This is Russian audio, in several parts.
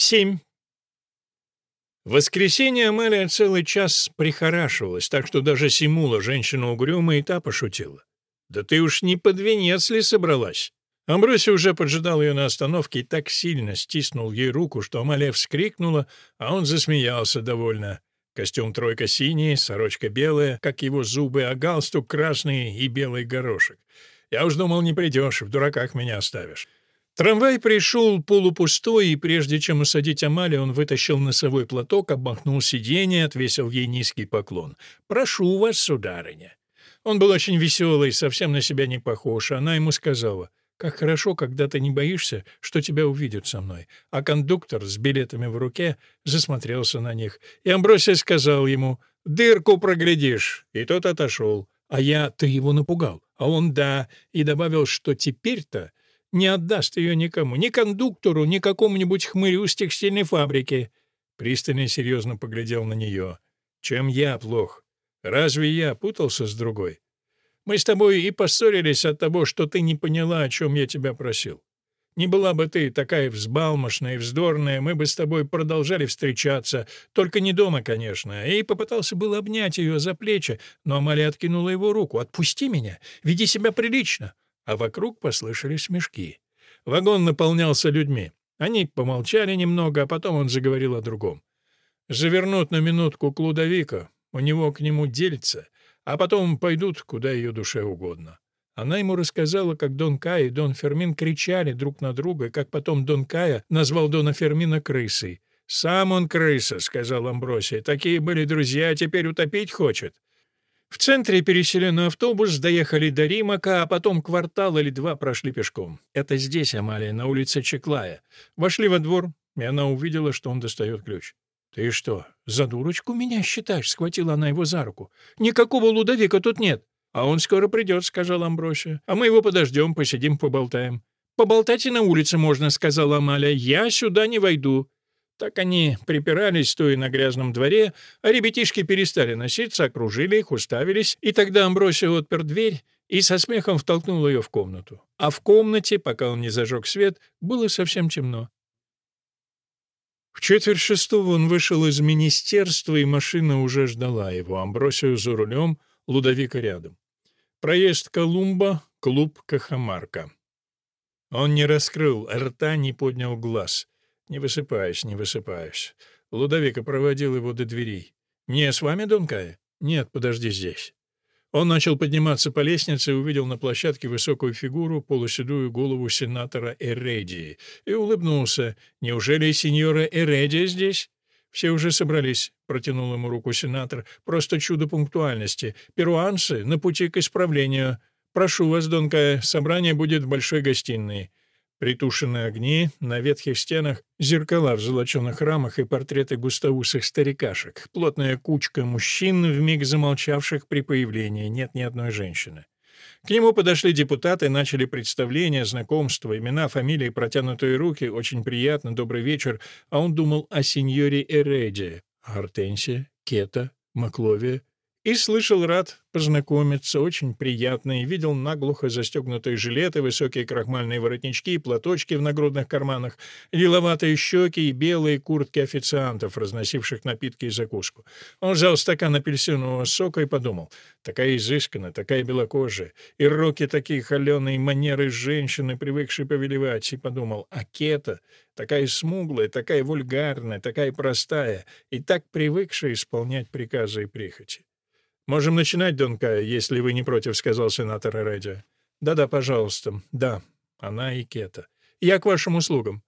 7. В воскресенье Амалия целый час прихорашивалась, так что даже Симула, женщина угрюмая, и та пошутила. «Да ты уж не под венец ли собралась?» Амбросий уже поджидал ее на остановке и так сильно стиснул ей руку, что Амалия вскрикнула, а он засмеялся довольно. Костюм тройка синий, сорочка белая, как его зубы, а галстук красный и белый горошек. Я уж думал, не придешь, в дураках меня оставишь. Трамвай пришел полупустой, и прежде чем усадить Амали, он вытащил носовой платок, обмахнул сиденье, отвесил ей низкий поклон. «Прошу вас, сударыня». Он был очень веселый, совсем на себя не похож. Она ему сказала, «Как хорошо, когда ты не боишься, что тебя увидят со мной». А кондуктор с билетами в руке засмотрелся на них. И Амбросия сказал ему, «Дырку проглядишь». И тот отошел. А я, ты его напугал. А он да, и добавил, что теперь-то не отдаст ее никому, ни кондуктору, ни какому-нибудь хмырю с текстильной фабрики. Пристально серьезно поглядел на нее. Чем я плох? Разве я путался с другой? Мы с тобой и поссорились от того, что ты не поняла, о чем я тебя просил. Не была бы ты такая взбалмошная и вздорная, мы бы с тобой продолжали встречаться, только не дома, конечно. И попытался было обнять ее за плечи, но Амалия откинула его руку. «Отпусти меня, веди себя прилично». А вокруг послышались смешки. Вагон наполнялся людьми. Они помолчали немного, а потом он заговорил о другом. «Завернут на минутку к Лудовика, у него к нему дельца, а потом пойдут, куда ее душе угодно». Она ему рассказала, как Дон Кай и Дон Фермин кричали друг на друга, как потом Дон Кая назвал Дона Фермина крысой. «Сам он крыса», — сказал Амбросия. «Такие были друзья, а теперь утопить хочет». В центре пересели на автобус, доехали до Римака, а потом квартал или два прошли пешком. Это здесь, Амалия, на улице Чеклая. Вошли во двор, и она увидела, что он достает ключ. «Ты что, за дурочку меня считаешь?» — схватила она его за руку. «Никакого Лудовика тут нет». «А он скоро придет», — сказал Амбросия. «А мы его подождем, посидим, поболтаем». «Поболтать и на улице можно», — сказала Амалия. «Я сюда не войду». Так они припирались, стоя на грязном дворе, а ребятишки перестали носиться, окружили их, уставились, и тогда Амбросия отпер дверь и со смехом втолкнул ее в комнату. А в комнате, пока он не зажег свет, было совсем темно. В четверть шестого он вышел из министерства, и машина уже ждала его. Амбросию за рулем, Лудовика рядом. Проезд Колумба, клуб Кахамарка. Он не раскрыл рта, не поднял глаз. Не высыпаюсь, не высыпаюсь. Лудовика проводил его до дверей. «Не с вами, Донкая?» «Нет, подожди здесь». Он начал подниматься по лестнице и увидел на площадке высокую фигуру, полуседую голову сенатора Эредии, и улыбнулся. «Неужели сеньора Эредия здесь?» «Все уже собрались», — протянул ему руку сенатор. «Просто чудо пунктуальности. Перуанцы на пути к исправлению. Прошу вас, Донка, собрание будет в большой гостиной». Притушенные огни, на ветхих стенах зеркала в золоченых рамах и портреты густоусых старикашек, плотная кучка мужчин, вмиг замолчавших при появлении, нет ни одной женщины. К нему подошли депутаты, начали представление, знакомство, имена, фамилии, протянутые руки. Очень приятно, добрый вечер. А он думал о сеньоре Эреде. Артенсия, Кета, Макловия, и слышал рад познакомиться, очень приятно, и видел наглухо застегнутые жилеты, высокие крахмальные воротнички, платочки в нагрудных карманах, лиловатые щеки и белые куртки официантов, разносивших напитки и закуску. Он взял стакан апельсинового сока и подумал, такая изысканная, такая белокожая, и руки такие холеные, манеры женщины, привыкшей повелевать, и подумал, а Кета, такая смуглая, такая вульгарная, такая простая, и так привыкшая исполнять приказы и прихоти. «Можем начинать, Донка, если вы не против», — сказал сенатор Эредия. «Да-да, пожалуйста. Да, она и Кета. Я к вашим услугам».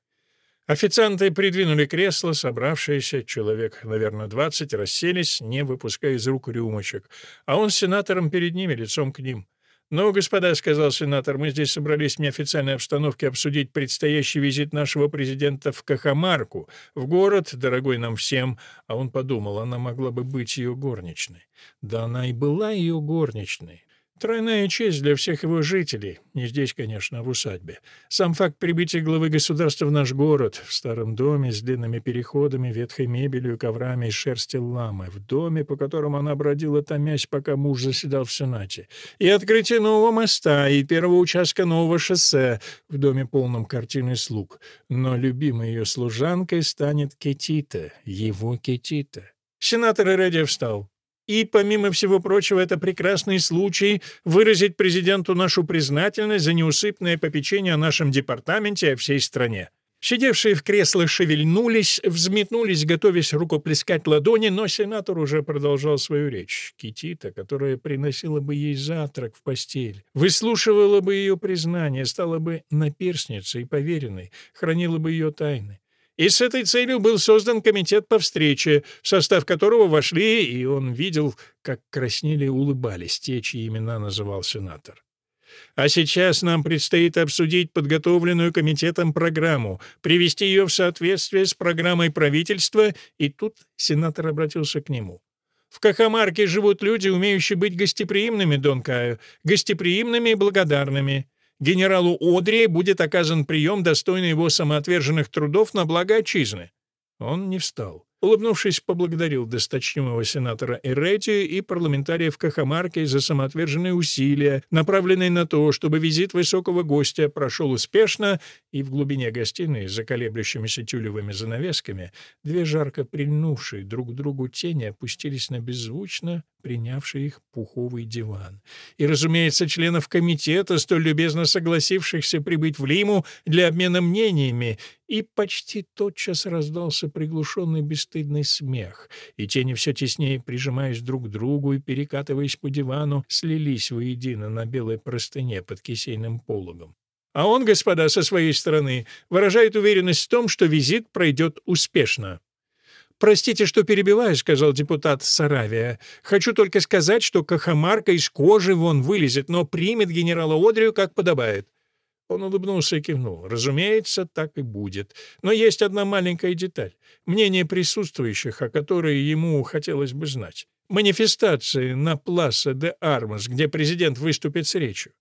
Официанты придвинули кресло, собравшиеся, человек, наверное, двадцать, расселись, не выпуская из рук рюмочек, а он с сенатором перед ними, лицом к ним. «Ну, господа», — сказал сенатор, — «мы здесь собрались в неофициальной обстановке обсудить предстоящий визит нашего президента в Кахамарку, в город, дорогой нам всем». А он подумал, она могла бы быть ее горничной. Да она и была ее горничной. Тройная честь для всех его жителей. Не здесь, конечно, а в усадьбе. Сам факт прибытия главы государства в наш город, в старом доме с длинными переходами, ветхой мебелью, коврами из шерсти ламы, в доме, по которому она бродила томясь, пока муж заседал в Сенате, и открытие нового моста, и первого участка нового шоссе в доме полном картины слуг. Но любимой ее служанкой станет Кетита, его Кетита. Сенатор Эредия встал. И, помимо всего прочего, это прекрасный случай выразить президенту нашу признательность за неусыпное попечение о нашем департаменте и о всей стране. Сидевшие в креслах шевельнулись, взметнулись, готовясь рукоплескать ладони, но сенатор уже продолжал свою речь. Китита, которая приносила бы ей завтрак в постель, выслушивала бы ее признание, стала бы наперсницей и поверенной, хранила бы ее тайны. И с этой целью был создан комитет по встрече, в состав которого вошли, и он видел, как краснели и улыбались те, чьи имена называл сенатор. А сейчас нам предстоит обсудить подготовленную комитетом программу, привести ее в соответствие с программой правительства, и тут сенатор обратился к нему. В Кахамарке живут люди, умеющие быть гостеприимными, Дон Каю, гостеприимными и благодарными. Генералу Одри будет оказан прием, достойный его самоотверженных трудов на благо отчизны». Он не встал. Улыбнувшись, поблагодарил досточтимого сенатора Эретию и парламентариев Кахамарки за самоотверженные усилия, направленные на то, чтобы визит высокого гостя прошел успешно, и в глубине гостиной, за колеблющимися тюлевыми занавесками, две жарко прильнувшие друг к другу тени опустились на беззвучно принявший их пуховый диван. И, разумеется, членов комитета, столь любезно согласившихся прибыть в Лиму для обмена мнениями, и почти тотчас раздался приглушенный бесстыдный смех, и тени все теснее, прижимаясь друг к другу и перекатываясь по дивану, слились воедино на белой простыне под кисейным пологом. А он, господа, со своей стороны, выражает уверенность в том, что визит пройдет успешно. «Простите, что перебиваю», — сказал депутат Саравия. «Хочу только сказать, что Кахамарка из кожи вон вылезет, но примет генерала Одрию, как подобает». Он улыбнулся и кивнул. «Разумеется, так и будет. Но есть одна маленькая деталь. Мнение присутствующих, о которой ему хотелось бы знать. Манифестации на Пласа де Армас, где президент выступит с речью.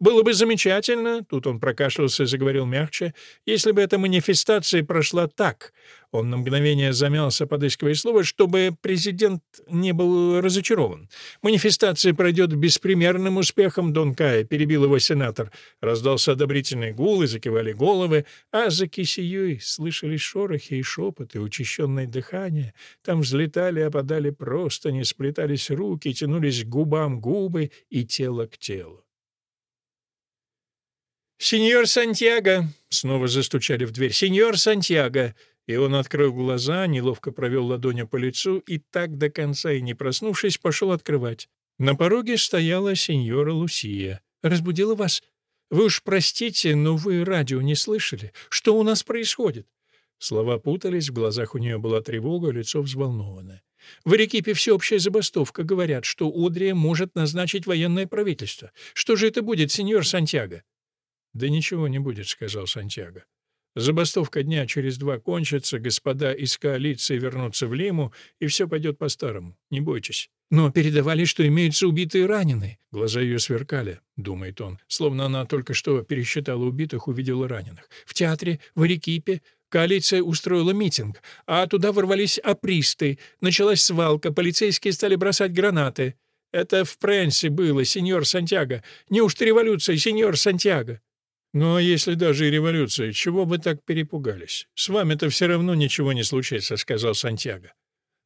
Было бы замечательно, тут он прокашлялся и заговорил мягче, если бы эта манифестация прошла так. Он на мгновение замялся, подыскивая слово, чтобы президент не был разочарован. Манифестация пройдет беспримерным успехом, Дон Кая, перебил его сенатор. Раздался одобрительный гул, и закивали головы, а за кисеей слышались шорохи и шепоты, учащенное дыхание. Там взлетали, опадали просто, не сплетались руки, тянулись к губам губы и тело к телу. «Сеньор Сантьяго!» — снова застучали в дверь. «Сеньор Сантьяго!» И он открыл глаза, неловко провел ладонью по лицу и так до конца и не проснувшись, пошел открывать. На пороге стояла сеньора Лусия. «Разбудила вас? Вы уж простите, но вы радио не слышали. Что у нас происходит?» Слова путались, в глазах у нее была тревога, лицо взволнованное. В Эрекипе всеобщая забастовка. Говорят, что Одрия может назначить военное правительство. Что же это будет, сеньор Сантьяго? «Да ничего не будет», — сказал Сантьяго. «Забастовка дня через два кончится, господа из коалиции вернутся в Лиму, и все пойдет по-старому. Не бойтесь». «Но передавали, что имеются убитые и раненые». Глаза ее сверкали, — думает он, словно она только что пересчитала убитых, увидела раненых. «В театре, в Арекипе, Коалиция устроила митинг, а туда ворвались апристы. Началась свалка, полицейские стали бросать гранаты. Это в Пренсе было, сеньор Сантьяго. Неужто революция, сеньор Сантьяго? «Ну а если даже и революция, чего вы так перепугались? С вами-то все равно ничего не случится», — сказал Сантьяго.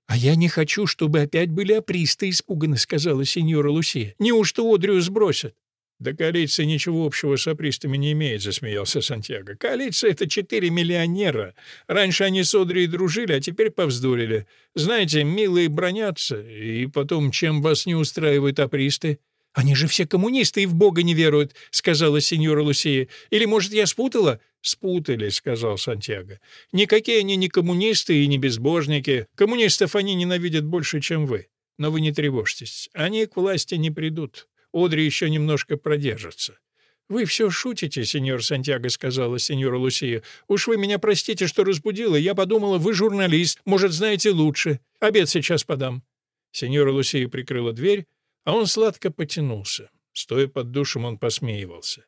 «А я не хочу, чтобы опять были апристы испуганы», — сказала сеньора Лусия. «Неужто Одрию сбросят?» «Да коалиция ничего общего с апристами не имеет», — засмеялся Сантьяго. «Коалиция — это четыре миллионера. Раньше они с Одрией дружили, а теперь повздорили. Знаете, милые бронятся, и потом, чем вас не устраивают апристы?» «Они же все коммунисты и в Бога не веруют», — сказала сеньора Лусия. «Или, может, я спутала?» «Спутали», — сказал Сантьяго. «Никакие они не коммунисты и не безбожники. Коммунистов они ненавидят больше, чем вы. Но вы не тревожьтесь. Они к власти не придут. Одри еще немножко продержится». «Вы все шутите, сеньор Сантьяго», — сказала сеньора Лусия. «Уж вы меня простите, что разбудила. Я подумала, вы журналист, может, знаете лучше. Обед сейчас подам». Сеньора Лусия прикрыла дверь, а он сладко потянулся. Стоя под душем, он посмеивался.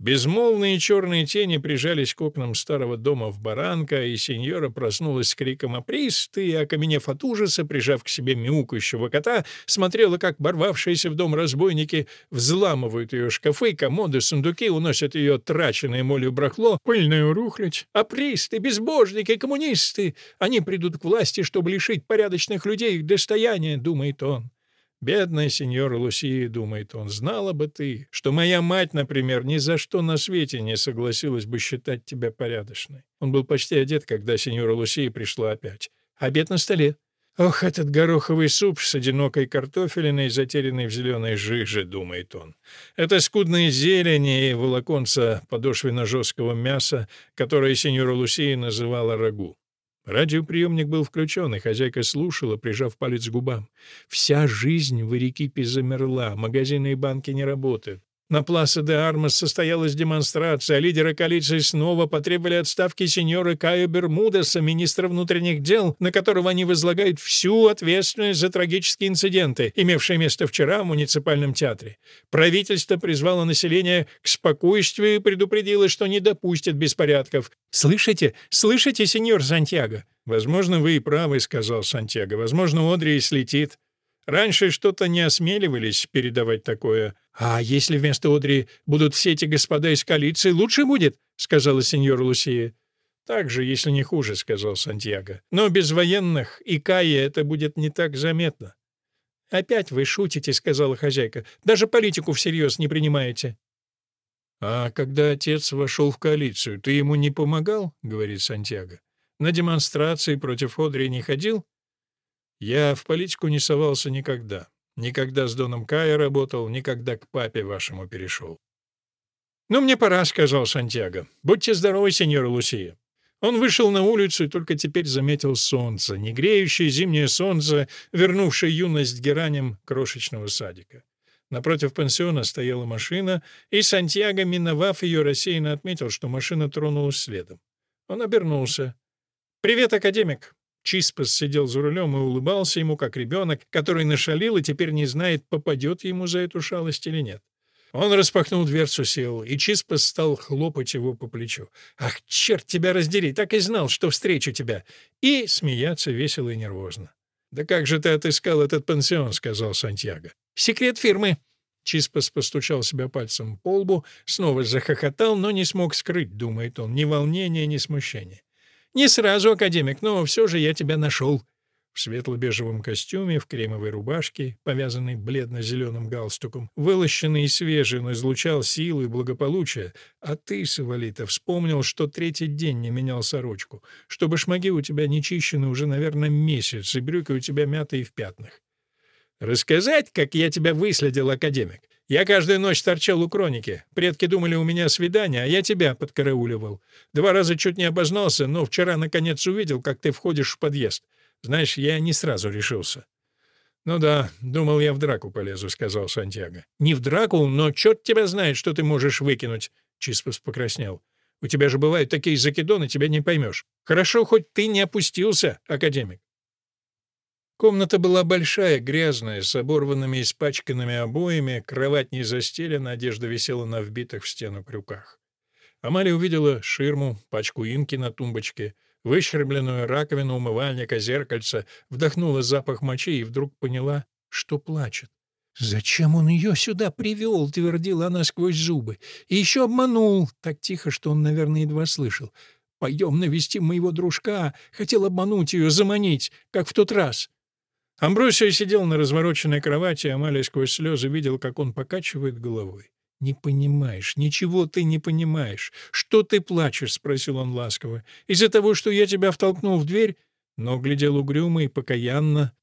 Безмолвные черные тени прижались к окнам старого дома в баранка, и сеньора проснулась с криком «Априст!» и, окаменев от ужаса, прижав к себе мяукающего кота, смотрела, как борвавшиеся в дом разбойники взламывают ее шкафы, комоды, сундуки, уносят ее траченное молью брахло, пыльную рухлядь. «Апристы! Безбожники! Коммунисты! Они придут к власти, чтобы лишить порядочных людей их достояния!» — думает он. «Бедная сеньора Лусия, — думает он, — знала бы ты, что моя мать, например, ни за что на свете не согласилась бы считать тебя порядочной». Он был почти одет, когда сеньора Лусия пришла опять. «Обед на столе». «Ох, этот гороховый суп с одинокой картофелиной, затерянной в зеленой жиже», — думает он. «Это скудные зелени и волоконца подошвенно-жесткого мяса, которое сеньора Лусия называла рагу. Радиоприемник был включен, и хозяйка слушала, прижав палец к губам. Вся жизнь в Эрикипе замерла, магазины и банки не работают. На Пласа де Армас состоялась демонстрация, а лидеры коалиции снова потребовали отставки сеньора Кайо Бермудеса, министра внутренних дел, на которого они возлагают всю ответственность за трагические инциденты, имевшие место вчера в муниципальном театре. Правительство призвало население к спокойствию и предупредило, что не допустит беспорядков. «Слышите? Слышите, сеньор Сантьяго?» «Возможно, вы и правы», — сказал Сантьяго. «Возможно, Одри и слетит. Раньше что-то не осмеливались передавать такое. «А если вместо Одри будут все эти господа из коалиции, лучше будет?» — сказала сеньора Лусия. «Так же, если не хуже», — сказал Сантьяго. «Но без военных и Каи это будет не так заметно». «Опять вы шутите», — сказала хозяйка. «Даже политику всерьез не принимаете». «А когда отец вошел в коалицию, ты ему не помогал?» — говорит Сантьяго. «На демонстрации против Одри не ходил?» «Я в политику не совался никогда. Никогда с Доном Кая работал, никогда к папе вашему перешел. «Ну, мне пора», — сказал Сантьяго. «Будьте здоровы, сеньора Лусия». Он вышел на улицу и только теперь заметил солнце, не греющее зимнее солнце, вернувшее юность гераням крошечного садика. Напротив пансиона стояла машина, и Сантьяго, миновав ее, рассеянно отметил, что машина тронулась следом. Он обернулся. «Привет, академик!» Чиспас сидел за рулем и улыбался ему, как ребенок, который нашалил и теперь не знает, попадет ему за эту шалость или нет. Он распахнул дверцу, сел, и Чиспас стал хлопать его по плечу. «Ах, черт тебя раздери! Так и знал, что встречу тебя!» И смеяться весело и нервозно. «Да как же ты отыскал этот пансион?» — сказал Сантьяго. «Секрет фирмы!» Чиспас постучал себя пальцем по лбу, снова захохотал, но не смог скрыть, думает он, ни волнения, ни смущения. Не сразу, академик, но все же я тебя нашел. В светло-бежевом костюме, в кремовой рубашке, повязанной бледно-зеленым галстуком, вылощенный и свежий, но излучал силу и благополучие. А ты, Савалита, вспомнил, что третий день не менял сорочку, что башмаки у тебя не чищены уже, наверное, месяц, и брюки у тебя мятые в пятнах. Рассказать, как я тебя выследил, академик? Я каждую ночь торчал у Кроники. Предки думали, у меня свидание, а я тебя подкарауливал. Два раза чуть не обознался, но вчера наконец увидел, как ты входишь в подъезд. Знаешь, я не сразу решился. «Ну да, думал, я в драку полезу», — сказал Сантьяго. «Не в драку, но черт тебя знает, что ты можешь выкинуть», — Чиспас покраснел. «У тебя же бывают такие закидоны, тебя не поймешь. Хорошо, хоть ты не опустился, академик». Комната была большая, грязная, с оборванными и испачканными обоями, кровать не застелена, одежда висела на вбитых в стену крюках. Амалия увидела ширму, пачку инки на тумбочке, выщербленную раковину умывальника, зеркальце, вдохнула запах мочи и вдруг поняла, что плачет. «Зачем он ее сюда привел?» — твердила она сквозь зубы. «И еще обманул!» — так тихо, что он, наверное, едва слышал. «Пойдем навестим моего дружка. Хотел обмануть ее, заманить, как в тот раз». Амбросия сидел на развороченной кровати, а Амалия сквозь слезы видел, как он покачивает головой. «Не понимаешь, ничего ты не понимаешь. Что ты плачешь?» — спросил он ласково. «Из-за того, что я тебя втолкнул в дверь?» Но глядел угрюмо и покаянно.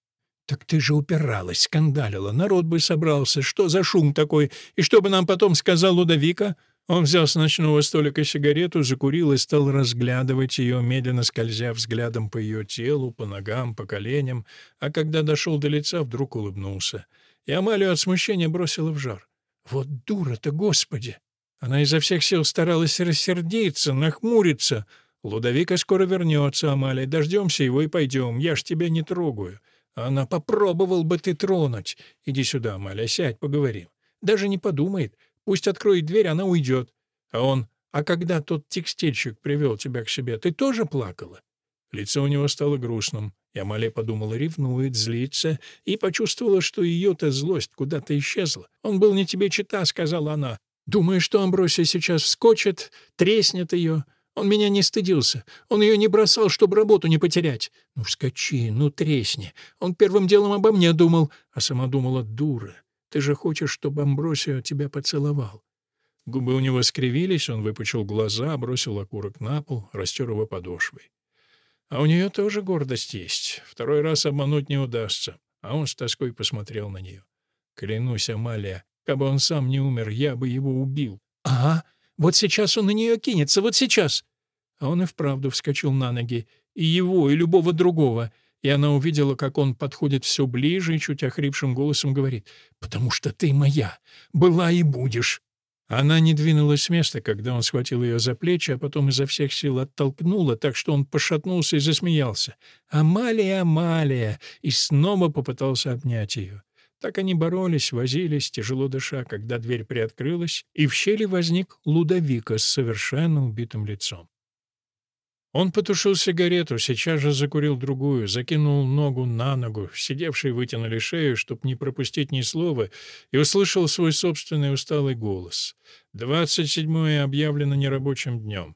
«Так ты же упиралась, скандалила. Народ бы собрался. Что за шум такой? И что бы нам потом сказал Лудовика?» Он взял с ночного столика сигарету, закурил и стал разглядывать ее, медленно скользя взглядом по ее телу, по ногам, по коленям, а когда дошел до лица, вдруг улыбнулся. И Амалию от смущения бросила в жар. «Вот дура-то, господи!» Она изо всех сил старалась рассердиться, нахмуриться. «Лудовика скоро вернется, Амалия, дождемся его и пойдем, я ж тебя не трогаю». Она попробовал бы ты тронуть. Иди сюда, Амалия, сядь, поговорим. Даже не подумает. Пусть откроет дверь, она уйдет. А он, а когда тот текстильщик привел тебя к себе, ты тоже плакала? Лицо у него стало грустным. И Амалия подумала, ревнует, злится, и почувствовала, что ее-то злость куда-то исчезла. «Он был не тебе чита», — сказала она. «Думаю, что Амбросия сейчас вскочит, треснет ее». Он меня не стыдился. Он ее не бросал, чтобы работу не потерять. Ну, вскочи, ну, тресни. Он первым делом обо мне думал, а сама думала, дура. Ты же хочешь, чтобы Амбросио тебя поцеловал. Губы у него скривились, он выпучил глаза, бросил окурок на пол, растер его подошвой. А у нее тоже гордость есть. Второй раз обмануть не удастся. А он с тоской посмотрел на нее. Клянусь, Амалия, как бы он сам не умер, я бы его убил. Ага, вот сейчас он на нее кинется, вот сейчас. А он и вправду вскочил на ноги. И его, и любого другого. И она увидела, как он подходит все ближе и чуть охрипшим голосом говорит, «Потому что ты моя, была и будешь». Она не двинулась с места, когда он схватил ее за плечи, а потом изо всех сил оттолкнула, так что он пошатнулся и засмеялся. «Амалия, Амалия!» и снова попытался обнять ее. Так они боролись, возились, тяжело дыша, когда дверь приоткрылась, и в щели возник Лудовика с совершенно убитым лицом. Он потушил сигарету, сейчас же закурил другую, закинул ногу на ногу, сидевшие вытянули шею, чтобы не пропустить ни слова, и услышал свой собственный усталый голос. «Двадцать седьмое объявлено нерабочим днем.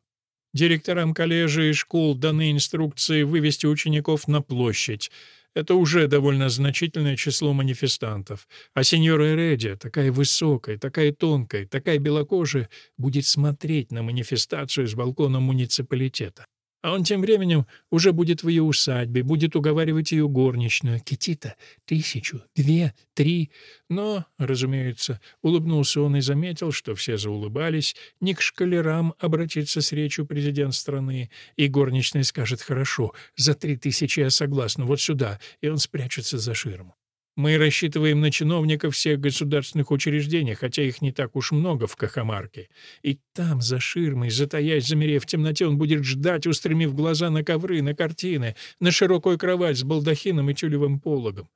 Директорам коллежей и школ даны инструкции вывести учеников на площадь. Это уже довольно значительное число манифестантов. А сеньора Эредия, такая высокая, такая тонкая, такая белокожая, будет смотреть на манифестацию с балкона муниципалитета. А он тем временем уже будет в ее усадьбе, будет уговаривать ее горничную. Китита, тысячу, две, три. Но, разумеется, улыбнулся он и заметил, что все заулыбались, не к шкалерам обратиться с речью президент страны, и горничная скажет «хорошо, за три тысячи я согласна, вот сюда», и он спрячется за ширму. Мы рассчитываем на чиновников всех государственных учреждений, хотя их не так уж много в Кахамарке. И там, за ширмой, затаясь, замерев в темноте, он будет ждать, устремив глаза на ковры, на картины, на широкую кровать с балдахином и тюлевым пологом.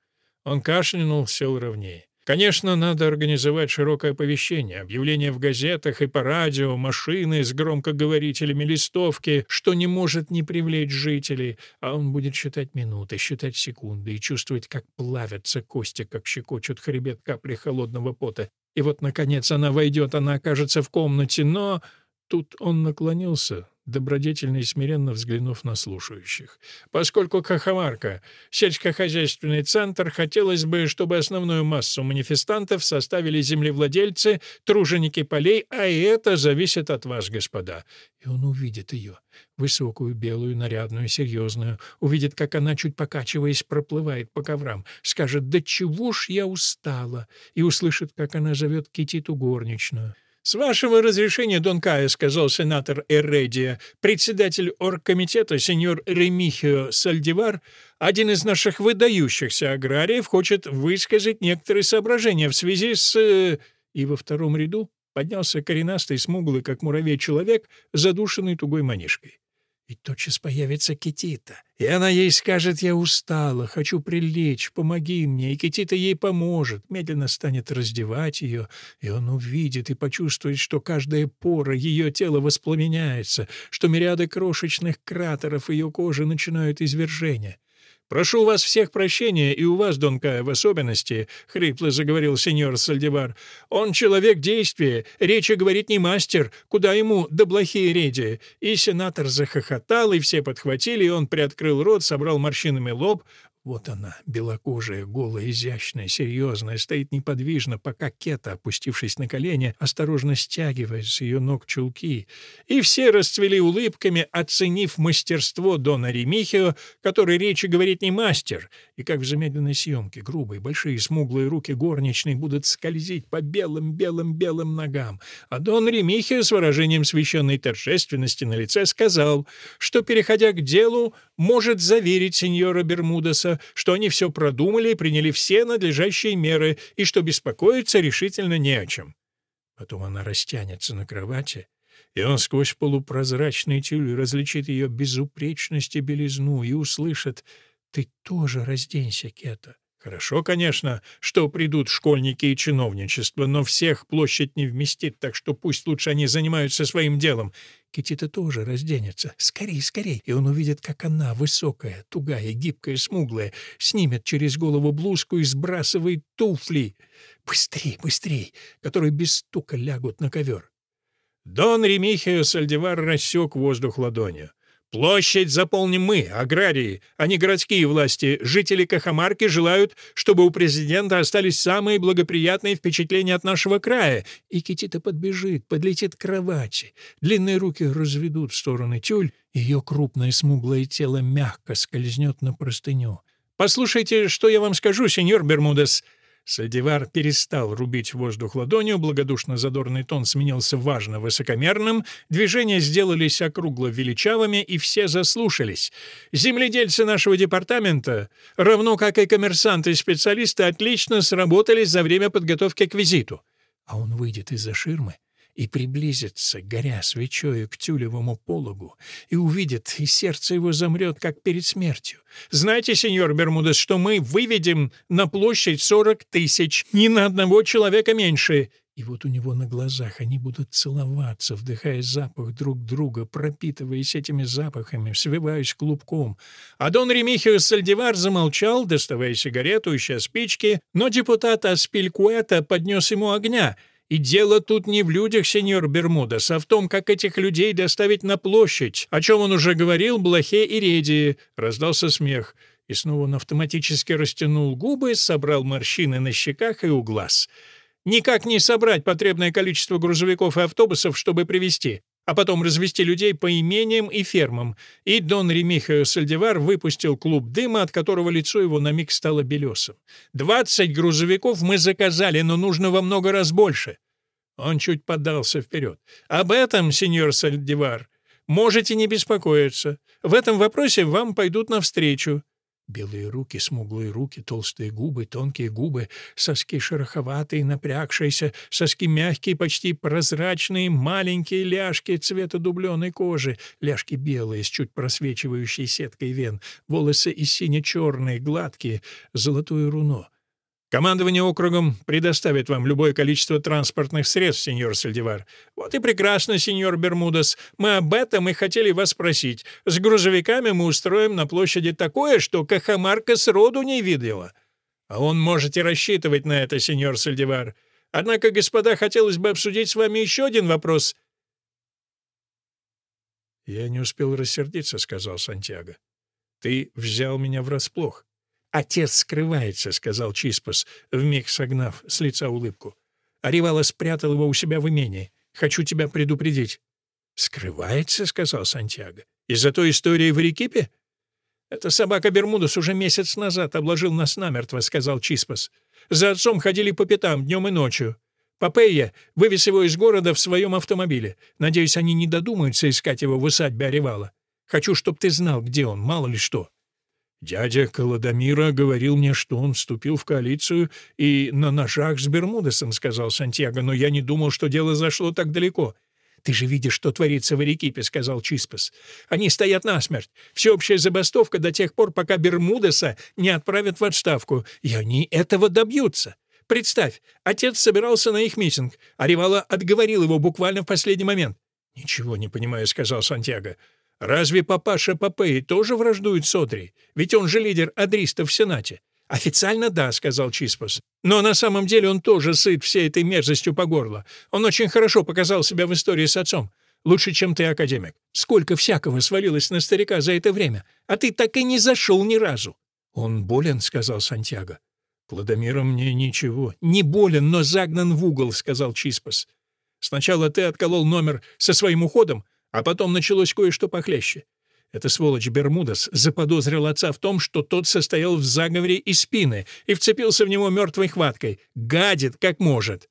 Он кашлянул, сел ровнее. Конечно, надо организовать широкое оповещение, объявления в газетах и по радио, машины с громкоговорителями, листовки, что не может не привлечь жителей, а он будет считать минуты, считать секунды и чувствовать, как плавятся кости, как щекочут хребет капли холодного пота. И вот, наконец, она войдет, она окажется в комнате, но... Тут он наклонился, добродетельно и смиренно взглянув на слушающих. «Поскольку Кахамарка — сельскохозяйственный центр, хотелось бы, чтобы основную массу манифестантов составили землевладельцы, труженики полей, а это зависит от вас, господа». И он увидит ее, высокую, белую, нарядную, серьезную, увидит, как она, чуть покачиваясь, проплывает по коврам, скажет «Да чего ж я устала!» и услышит, как она зовет Кититу горничную. «С вашего разрешения, Дон Кая», — сказал сенатор Эрредия, председатель оргкомитета, сеньор Ремихио Сальдивар, один из наших выдающихся аграриев, хочет высказать некоторые соображения в связи с...» э, И во втором ряду поднялся коренастый, смуглый, как муравей, человек, задушенный тугой манишкой. И тотчас появится Китита. И она ей скажет, я устала, хочу прилечь, помоги мне. И Китита ей поможет, медленно станет раздевать ее, и он увидит и почувствует, что каждая пора ее тела воспламеняется, что мириады крошечных кратеров ее кожи начинают извержение. «Прошу вас всех прощения, и у вас, Дон Кая, в особенности», — хрипло заговорил сеньор Сальдивар. «Он человек действия, речи говорит не мастер, куда ему до плохие реди». И сенатор захохотал, и все подхватили, и он приоткрыл рот, собрал морщинами лоб, вот она, белокожая, голая, изящная, серьезная, стоит неподвижно, пока Кета, опустившись на колени, осторожно стягивает с ее ног чулки. И все расцвели улыбками, оценив мастерство Дона Ремихио, который речи говорит не мастер, и как в замедленной съемке грубые, большие, смуглые руки горничной будут скользить по белым-белым-белым ногам. А Дон Ремихио с выражением священной торжественности на лице сказал, что, переходя к делу, может заверить сеньора Что они все продумали и приняли все надлежащие меры, и что беспокоиться решительно не о чем. Потом она растянется на кровати, и он сквозь полупрозрачный тюль различит ее безупречность и белизну и услышит «Ты тоже разденься, Кета, Хорошо, конечно, что придут школьники и чиновничество, но всех площадь не вместит, так что пусть лучше они занимаются своим делом. Китита тоже разденется. Скорей, скорей. И он увидит, как она, высокая, тугая, гибкая, смуглая, снимет через голову блузку и сбрасывает туфли. Быстрей, быстрей, которые без стука лягут на ковер. Дон Ремихио Сальдивар рассек воздух ладонью. Площадь заполним мы, аграрии, а не городские власти. Жители Кахамарки желают, чтобы у президента остались самые благоприятные впечатления от нашего края. И Китита подбежит, подлетит к кровати. Длинные руки разведут в стороны тюль, ее крупное смуглое тело мягко скользнет на простыню. «Послушайте, что я вам скажу, сеньор Бермудес. Сальдивар перестал рубить воздух ладонью, благодушно-задорный тон сменился важно высокомерным, движения сделались округло величавыми, и все заслушались. Земледельцы нашего департамента, равно как и коммерсанты и специалисты, отлично сработались за время подготовки к визиту. А он выйдет из-за ширмы, и приблизится, горя свечою к тюлевому пологу, и увидит, и сердце его замрет, как перед смертью. Знаете, сеньор Бермудес, что мы выведем на площадь сорок тысяч, ни на одного человека меньше. И вот у него на глазах они будут целоваться, вдыхая запах друг друга, пропитываясь этими запахами, свиваясь клубком. А Дон Ремихио Сальдивар замолчал, доставая сигарету, ища спички, но депутат Аспилькуэта поднес ему огня — и дело тут не в людях, сеньор Бермудес, а в том, как этих людей доставить на площадь, о чем он уже говорил Блохе и Редии. Раздался смех. И снова он автоматически растянул губы, собрал морщины на щеках и у глаз. Никак не собрать потребное количество грузовиков и автобусов, чтобы привезти а потом развести людей по имениям и фермам, и Дон Ремихио Сальдивар выпустил клуб дыма, от которого лицо его на миг стало белесым. «Двадцать грузовиков мы заказали, но нужно во много раз больше». Он чуть подался вперед. «Об этом, сеньор Сальдивар, можете не беспокоиться. В этом вопросе вам пойдут навстречу. Белые руки, смуглые руки, толстые губы, тонкие губы, соски шероховатые, напрягшиеся, соски мягкие, почти прозрачные, маленькие ляжки цвета дубленой кожи, ляжки белые, с чуть просвечивающей сеткой вен, волосы и сине-черные, гладкие, золотое руно. Командование округом предоставит вам любое количество транспортных средств, сеньор Сальдивар. Вот и прекрасно, сеньор Бермудес. Мы об этом и хотели вас спросить. С грузовиками мы устроим на площади такое, что Кахамарка сроду не видела. А он можете рассчитывать на это, сеньор Сальдивар. Однако, господа, хотелось бы обсудить с вами еще один вопрос. «Я не успел рассердиться», — сказал Сантьяго. «Ты взял меня врасплох. «Отец скрывается», — сказал Чиспас, вмиг согнав с лица улыбку. Аривала спрятал его у себя в имении. «Хочу тебя предупредить». «Скрывается?» — сказал Сантьяго. «Из-за той истории в Эрекипе?» «Эта собака Бермудес уже месяц назад обложил нас намертво», — сказал Чиспас. «За отцом ходили по пятам днем и ночью. Попея вывез его из города в своем автомобиле. Надеюсь, они не додумаются искать его в усадьбе Аривала. Хочу, чтобы ты знал, где он, мало ли что». Дядя Каладамира говорил мне, что он вступил в коалицию и на ножах с Бермудесом, — сказал Сантьяго, — но я не думал, что дело зашло так далеко. «Ты же видишь, что творится в Эрекипе», — сказал Чиспас. «Они стоят насмерть. Всеобщая забастовка до тех пор, пока Бермудеса не отправят в отставку, и они этого добьются. Представь, отец собирался на их митинг, а Ревала отговорил его буквально в последний момент». «Ничего не понимаю», — сказал Сантьяго. Разве папаша Попеи тоже враждует с Одри? Ведь он же лидер адристов в Сенате. «Официально да», — сказал Чиспас. «Но на самом деле он тоже сыт всей этой мерзостью по горло. Он очень хорошо показал себя в истории с отцом. Лучше, чем ты, академик. Сколько всякого свалилось на старика за это время, а ты так и не зашел ни разу». «Он болен», — сказал Сантьяго. «Кладомира мне ничего». «Не болен, но загнан в угол», — сказал Чиспас. «Сначала ты отколол номер со своим уходом, а потом началось кое-что похлеще. Эта сволочь Бермудас заподозрил отца в том, что тот состоял в заговоре из спины и вцепился в него мертвой хваткой. Гадит, как может.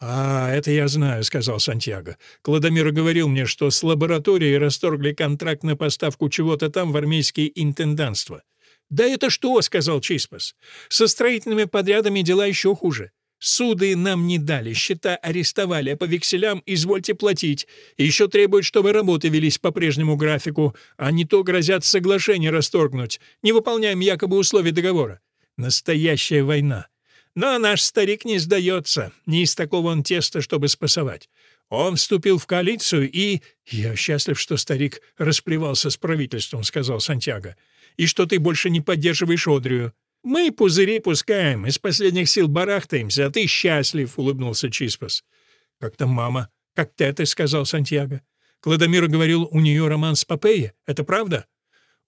«А, это я знаю», — сказал Сантьяго. «Кладомир говорил мне, что с лабораторией расторгли контракт на поставку чего-то там в армейские интенданства». «Да это что?» — сказал Чиспас. «Со строительными подрядами дела еще хуже. Суды нам не дали, счета арестовали, а по векселям извольте платить. Еще требуют, чтобы работы велись по прежнему графику, а не то грозят соглашение расторгнуть. Не выполняем якобы условия договора. Настоящая война. Но наш старик не сдается. Не из такого он теста, чтобы спасовать. Он вступил в коалицию и... «Я счастлив, что старик расплевался с правительством», — сказал Сантьяго. «И что ты больше не поддерживаешь Одрию. Мы пузыри пускаем, из последних сил барахтаемся, а ты счастлив», — улыбнулся Чиспас. «Как там мама? Как Теты?» — сказал Сантьяго. «Кладомир говорил, у нее роман с Попеей. Это правда?»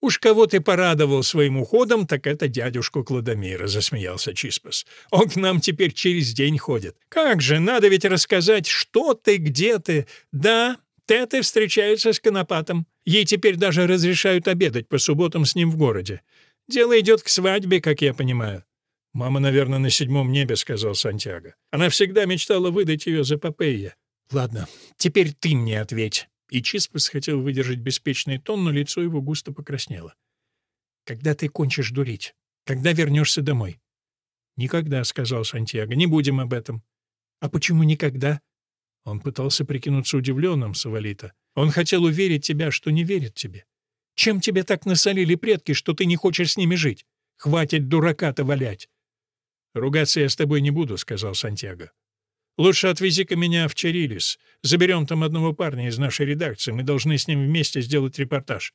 «Уж кого ты порадовал своим уходом, так это дядюшку Кладомира», — засмеялся Чиспас. «Он к нам теперь через день ходит. Как же, надо ведь рассказать, что ты, где ты. Да, Теты встречаются с Конопатом. Ей теперь даже разрешают обедать по субботам с ним в городе. Дело идет к свадьбе, как я понимаю». «Мама, наверное, на седьмом небе», — сказал Сантьяго. «Она всегда мечтала выдать ее за Попея». «Ладно, теперь ты мне ответь». И Чиспас хотел выдержать беспечный тон, но лицо его густо покраснело. «Когда ты кончишь дурить? Когда вернешься домой?» «Никогда», — сказал Сантьяго, — «не будем об этом». «А почему никогда?» Он пытался прикинуться удивленным, Савалита. Он хотел уверить тебя, что не верит тебе. Чем тебе так насолили предки, что ты не хочешь с ними жить? Хватит дурака-то валять. «Ругаться я с тобой не буду», — сказал Сантьяго. Лучше отвези-ка меня в Чарилис. Заберем там одного парня из нашей редакции. Мы должны с ним вместе сделать репортаж».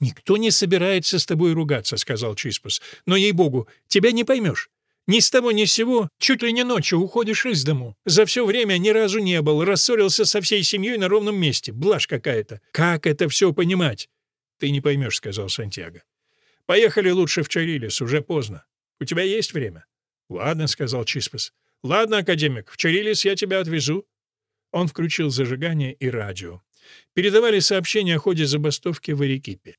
«Никто не собирается с тобой ругаться», — сказал Чиспус. «Но, ей-богу, тебя не поймешь. Ни с того ни с сего, чуть ли не ночью уходишь из дому. За все время ни разу не был, рассорился со всей семьей на ровном месте. Блажь какая-то. Как это все понимать?» «Ты не поймешь», — сказал Сантьяго. «Поехали лучше в Чарилис, уже поздно. У тебя есть время?» «Ладно», — сказал Чиспус. «Ладно, академик, в Чарилис я тебя отвезу». Он включил зажигание и радио. Передавали сообщения о ходе забастовки в Эрекипе.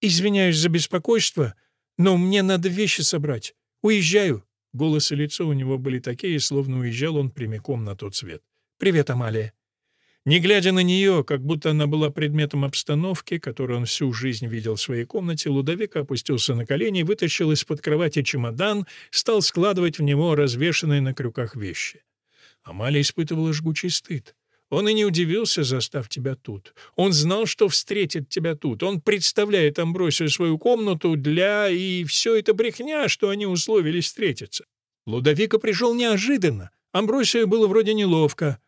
«Извиняюсь за беспокойство, но мне надо вещи собрать. Уезжаю». Голос и лицо у него были такие, словно уезжал он прямиком на тот свет. «Привет, Амалия». Не глядя на нее, как будто она была предметом обстановки, которую он всю жизнь видел в своей комнате, Лудовик опустился на колени, вытащил из-под кровати чемодан, стал складывать в него развешанные на крюках вещи. Амалия испытывала жгучий стыд. Он и не удивился, застав тебя тут. Он знал, что встретит тебя тут. Он представляет Амбросию свою комнату для... И все это брехня, что они условились встретиться. Лудовика пришел неожиданно. Амбросию было вроде неловко.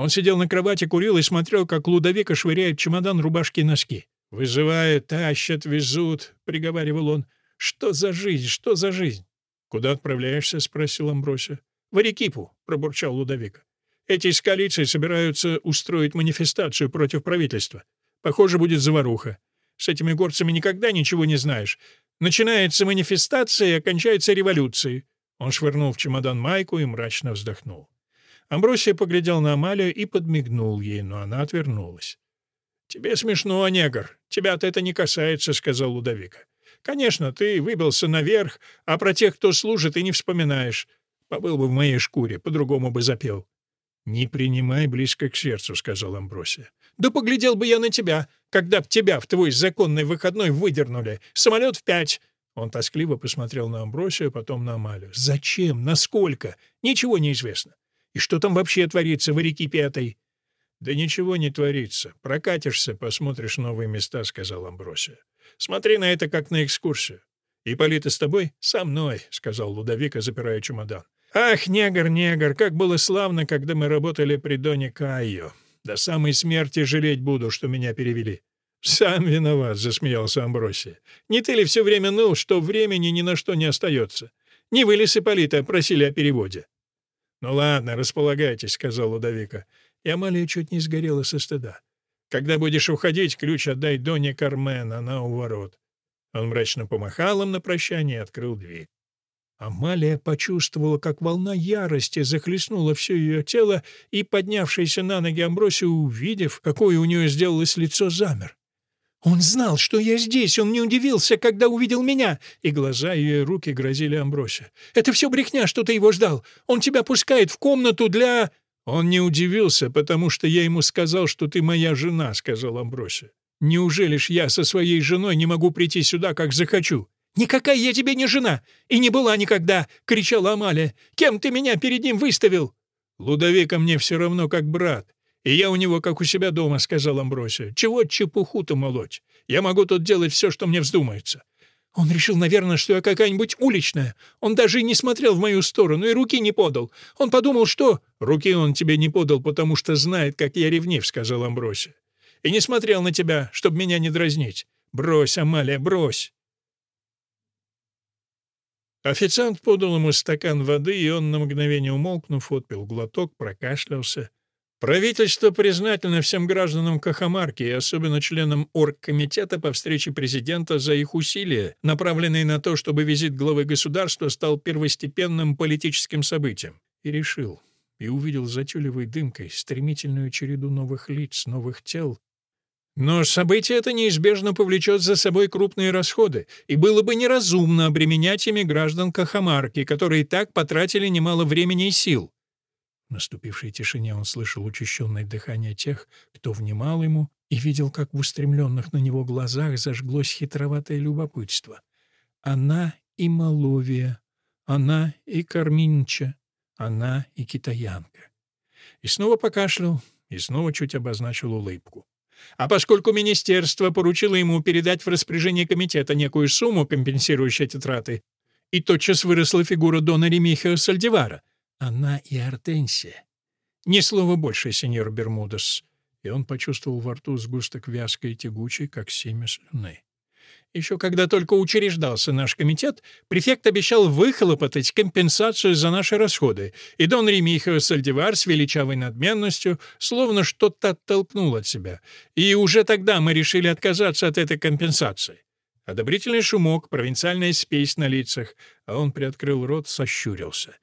Он сидел на кровати, курил и смотрел, как Лудовика швыряет чемодан рубашки и носки. «Вызывают, тащат, везут», — приговаривал он. «Что за жизнь? Что за жизнь?» «Куда отправляешься?» — спросил Амбросия. «В Арекипу», — пробурчал Лудовика. «Эти из коалиции собираются устроить манифестацию против правительства. Похоже, будет заваруха. С этими горцами никогда ничего не знаешь. Начинается манифестация и окончается революцией». Он швырнул в чемодан майку и мрачно вздохнул. Амбросия поглядел на Амалию и подмигнул ей, но она отвернулась. «Тебе смешно, негр. Тебя-то это не касается», — сказал Лудовика. «Конечно, ты выбился наверх, а про тех, кто служит, и не вспоминаешь. Побыл бы в моей шкуре, по-другому бы запел». «Не принимай близко к сердцу», — сказал Амбросия. «Да поглядел бы я на тебя, когда б тебя в твой законный выходной выдернули. Самолет в пять». Он тоскливо посмотрел на Амбросию, потом на Амалию. «Зачем? Насколько? Ничего не известно. И что там вообще творится в реке Пятой?» «Да ничего не творится. Прокатишься, посмотришь новые места», — сказал Амбросия. «Смотри на это как на экскурсию». «Ипполита с тобой?» «Со мной», — сказал Лудовика, запирая чемодан. «Ах, негр, негр, как было славно, когда мы работали при Доне Кайо. До самой смерти жалеть буду, что меня перевели». «Сам виноват», — засмеялся Амбросия. «Не ты ли все время ныл, что времени ни на что не остается? Не вы с Ипполита просили о переводе?» «Ну ладно, располагайтесь», — сказал Лудовика. И Амалия чуть не сгорела со стыда. «Когда будешь уходить, ключ отдай Доне Кармен, она у ворот». Он мрачно помахал им на прощание и открыл дверь. Амалия почувствовала, как волна ярости захлестнула все ее тело, и, поднявшийся на ноги Амбросия, увидев, какое у нее сделалось лицо, замер. «Он знал, что я здесь, он не удивился, когда увидел меня!» И глаза ее и руки грозили Амбросе. «Это все брехня, что ты его ждал! Он тебя пускает в комнату для...» «Он не удивился, потому что я ему сказал, что ты моя жена», — сказал Амбросе. «Неужели ж я со своей женой не могу прийти сюда, как захочу?» «Никакая я тебе не жена! И не была никогда!» — кричала Амалия. «Кем ты меня перед ним выставил?» «Лудовика мне все равно как брат. «И я у него, как у себя дома», — сказал Амбросия. «Чего чепуху-то молоть? Я могу тут делать все, что мне вздумается». Он решил, наверное, что я какая-нибудь уличная. Он даже и не смотрел в мою сторону и руки не подал. Он подумал, что... Руки он тебе не подал, потому что знает, как я ревнив, — сказал Амбросия. И не смотрел на тебя, чтобы меня не дразнить. Брось, Амалия, брось. Официант подал ему стакан воды, и он, на мгновение умолкнув, отпил глоток, прокашлялся. Правительство признательно всем гражданам Кахамарки и особенно членам оргкомитета по встрече президента за их усилия, направленные на то, чтобы визит главы государства стал первостепенным политическим событием. И решил, и увидел за тюлевой дымкой стремительную череду новых лиц, новых тел. Но событие это неизбежно повлечет за собой крупные расходы, и было бы неразумно обременять ими граждан Кахамарки, которые и так потратили немало времени и сил. В наступившей тишине он слышал учащенное дыхание тех, кто внимал ему, и видел, как в устремленных на него глазах зажглось хитроватое любопытство. Она и Маловия, она и Карминча, она и китаянка. И снова покашлял, и снова чуть обозначил улыбку. А поскольку министерство поручило ему передать в распоряжение комитета некую сумму, компенсирующую эти траты, и тотчас выросла фигура Дона Ремихио Сальдивара, она и Артенсия. Ни слова больше, сеньор Бермудес. И он почувствовал во рту сгусток вязкой и тягучей, как семя слюны. Еще когда только учреждался наш комитет, префект обещал выхлопотать компенсацию за наши расходы, и Дон Ремихио Сальдивар с величавой надменностью словно что-то оттолкнул от себя. И уже тогда мы решили отказаться от этой компенсации. Одобрительный шумок, провинциальная спесь на лицах, а он приоткрыл рот, сощурился.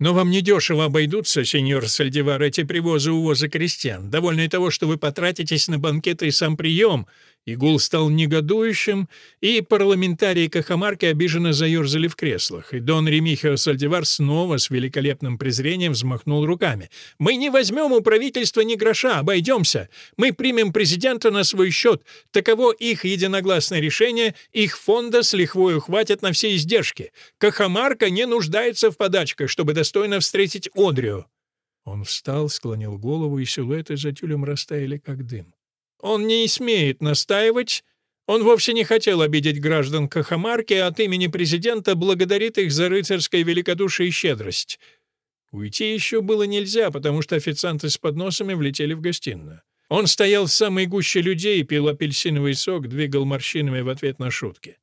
Но вам недешево обойдутся, сеньор Сальдивар, эти привозы-увозы крестьян. Довольно и того, что вы потратитесь на банкеты и сам прием, Игул стал негодующим, и парламентарии Кахамарки обиженно заерзали в креслах, и Дон Ремихио Сальдивар снова с великолепным презрением взмахнул руками. «Мы не возьмем у правительства ни гроша, обойдемся. Мы примем президента на свой счет. Таково их единогласное решение, их фонда с лихвой хватит на все издержки. Кахамарка не нуждается в подачках, чтобы достойно встретить Одрию». Он встал, склонил голову, и силуэты за тюлем растаяли, как дым. Он не смеет настаивать. Он вовсе не хотел обидеть граждан Кахамарки, а от имени президента благодарит их за рыцарское великодушие и щедрость. Уйти еще было нельзя, потому что официанты с подносами влетели в гостиную. Он стоял в самой гуще людей, пил апельсиновый сок, двигал морщинами в ответ на шутки.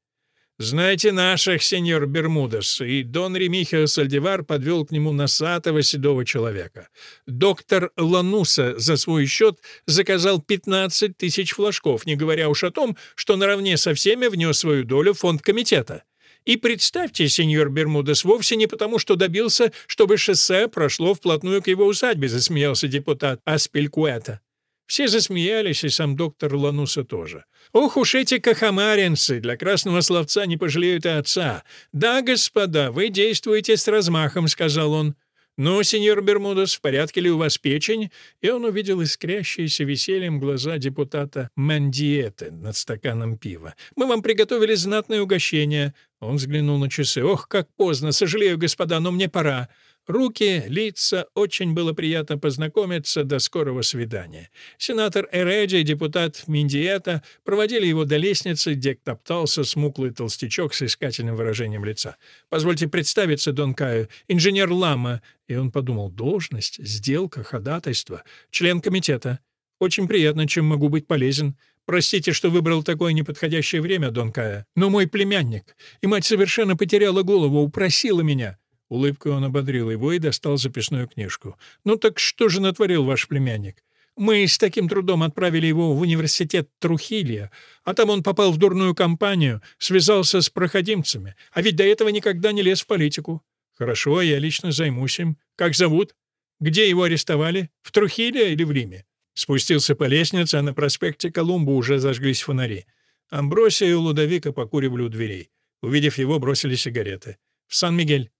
«Знаете наших, сеньор Бермудес», и Дон Ремихио Сальдивар подвел к нему носатого седого человека. Доктор Лануса за свой счет заказал 15 тысяч флажков, не говоря уж о том, что наравне со всеми внес свою долю в фонд комитета. И представьте, сеньор Бермудес, вовсе не потому, что добился, чтобы шоссе прошло вплотную к его усадьбе, засмеялся депутат Аспелькуэта. Все засмеялись, и сам доктор Лануса тоже. «Ох уж эти кахамаринцы! Для красного словца не пожалеют и отца! Да, господа, вы действуете с размахом», — сказал он. «Ну, сеньор Бермудес, в порядке ли у вас печень?» И он увидел искрящиеся весельем глаза депутата Мандиеты над стаканом пива. «Мы вам приготовили знатное угощение». Он взглянул на часы. «Ох, как поздно! Сожалею, господа, но мне пора. Руки, лица, очень было приятно познакомиться, до скорого свидания. Сенатор Эреджи депутат Миндиета проводили его до лестницы, где топтался смуклый толстячок с искательным выражением лица. «Позвольте представиться, Дон Каю, инженер Лама». И он подумал, должность, сделка, ходатайство, член комитета. «Очень приятно, чем могу быть полезен». Простите, что выбрал такое неподходящее время, Дон Кая, но мой племянник, и мать совершенно потеряла голову, упросила меня. Улыбкой он ободрил его и достал записную книжку. «Ну так что же натворил ваш племянник? Мы с таким трудом отправили его в университет Трухилья, а там он попал в дурную компанию, связался с проходимцами, а ведь до этого никогда не лез в политику. Хорошо, я лично займусь им. Как зовут? Где его арестовали? В Трухилье или в Риме?» Спустился по лестнице, а на проспекте Колумба уже зажглись фонари. Амбросия и Лудовика покуривали у дверей. Увидев его, бросили сигареты. «В Сан-Мигель».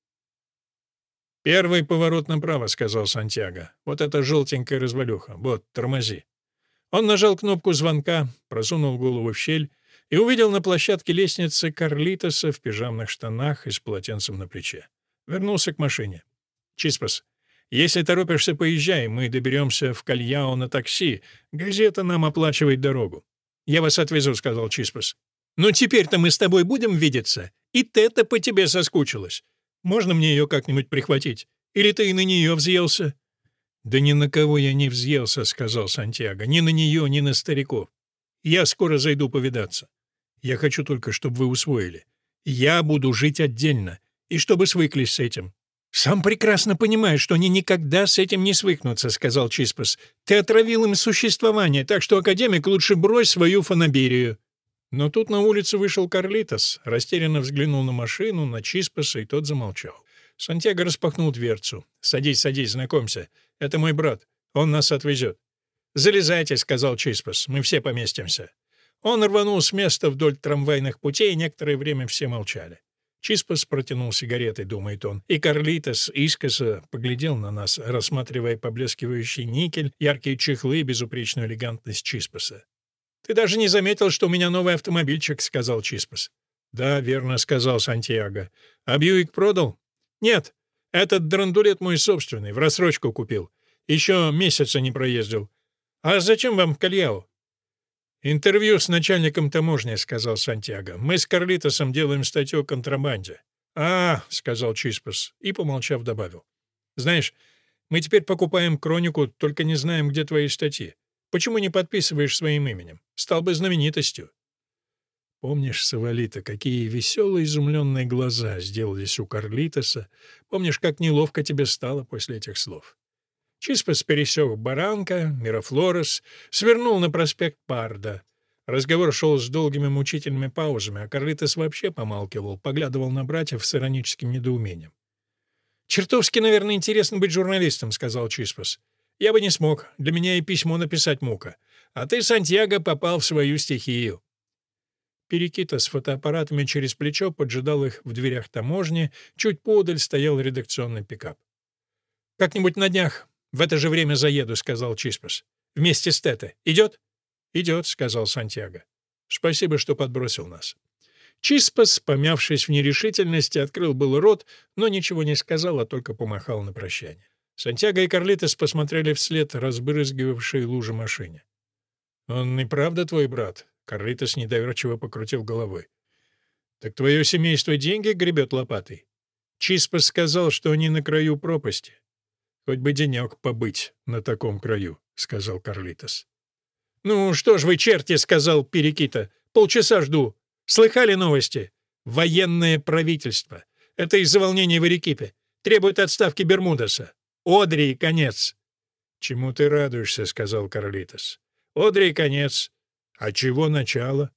«Первый поворот направо», — сказал Сантьяго. «Вот это желтенькая развалюха. Вот, тормози». Он нажал кнопку звонка, просунул голову в щель и увидел на площадке лестницы Карлитоса в пижамных штанах и с полотенцем на плече. Вернулся к машине. «Чиспас, если торопишься, поезжай, мы доберемся в Кальяо на такси. Газета нам оплачивает дорогу». «Я вас отвезу», — сказал Чиспас. «Ну теперь-то мы с тобой будем видеться, и Тета по тебе соскучилась. Можно мне ее как-нибудь прихватить? Или ты и на нее взъелся?» «Да ни на кого я не взъелся», — сказал Сантьяго. «Ни на нее, ни на стариков. Я скоро зайду повидаться. Я хочу только, чтобы вы усвоили. Я буду жить отдельно, и чтобы свыклись с этим. «Сам прекрасно понимаешь, что они никогда с этим не свыкнутся», — сказал Чиспас. «Ты отравил им существование, так что, академик, лучше брось свою фанаберию». Но тут на улицу вышел Карлитос, растерянно взглянул на машину, на Чиспаса, и тот замолчал. Сантьяго распахнул дверцу. «Садись, садись, знакомься. Это мой брат. Он нас отвезет». «Залезайте», — сказал Чиспас. «Мы все поместимся». Он рванул с места вдоль трамвайных путей, и некоторое время все молчали. Чиспас протянул сигареты, думает он, и Карлитос искоса поглядел на нас, рассматривая поблескивающий никель, яркие чехлы и безупречную элегантность Чиспаса. «Ты даже не заметил, что у меня новый автомобильчик», — сказал Чиспас. «Да, верно», — сказал Сантьяго. «А Бьюик продал?» «Нет, этот драндулет мой собственный, в рассрочку купил. Еще месяца не проездил. А зачем вам в Кальяу?» «Интервью с начальником таможни», — сказал Сантьяго. «Мы с Карлитосом делаем статью о контрабанде». «А, — сказал Чиспас и, помолчав, добавил. «Знаешь, мы теперь покупаем кронику, только не знаем, где твои статьи. Почему не подписываешь своим именем? Стал бы знаменитостью». Помнишь, Савалита, какие веселые изумленные глаза сделались у Карлитоса? Помнишь, как неловко тебе стало после этих слов? Чиспас пересек Баранка, Мирафлорес, свернул на проспект Парда. Разговор шел с долгими мучительными паузами, а Карлитос вообще помалкивал, поглядывал на братьев с ироническим недоумением. «Чертовски, наверное, интересно быть журналистом», — сказал Чиспас. «Я бы не смог. Для меня и письмо написать мука. А ты, Сантьяго, попал в свою стихию». Перекита с фотоаппаратами через плечо поджидал их в дверях таможни, чуть подаль стоял редакционный пикап. «Как-нибудь на днях «В это же время заеду», — сказал Чиспас. «Вместе с Тете. Идет?» «Идет», — сказал Сантьяго. «Спасибо, что подбросил нас». Чиспас, помявшись в нерешительности, открыл был рот, но ничего не сказал, а только помахал на прощание. Сантьяго и Карлитос посмотрели вслед разбрызгивавшей лужи машине. «Он и правда твой брат?» — Карлитос недоверчиво покрутил головой. «Так твое семейство деньги гребет лопатой?» Чиспас сказал, что они на краю пропасти. «Хоть бы денек побыть на таком краю», — сказал Карлитос. «Ну что ж вы, черти», — сказал Перекита. «Полчаса жду. Слыхали новости? Военное правительство. Это из-за волнения в Эрекипе. Требует отставки Бермудаса. Одри — конец». «Чему ты радуешься?» — сказал Карлитос. «Одри — конец. А чего начало?»